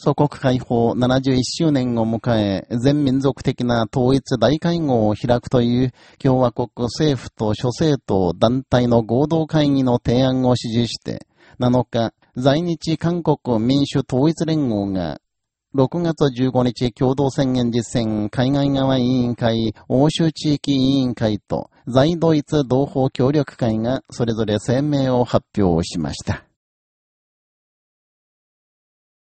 祖国解放71周年を迎え、全民族的な統一大会合を開くという共和国政府と諸政党団体の合同会議の提案を支持して、7日、在日韓国民主統一連合が6月15日共同宣言実践海外側委員会、欧州地域委員会と在ドイツ同胞協力会がそれぞれ声明を発表しました。